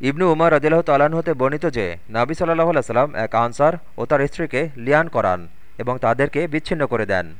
ইবনু উমার রদিল্লাহ তালান হতে বর্ণিত যে, নাবি সাল্লাহ সাল্লাম এক আনসার ও তার স্ত্রীকে লিয়ান করান এবং তাদেরকে বিচ্ছিন্ন করে দেন।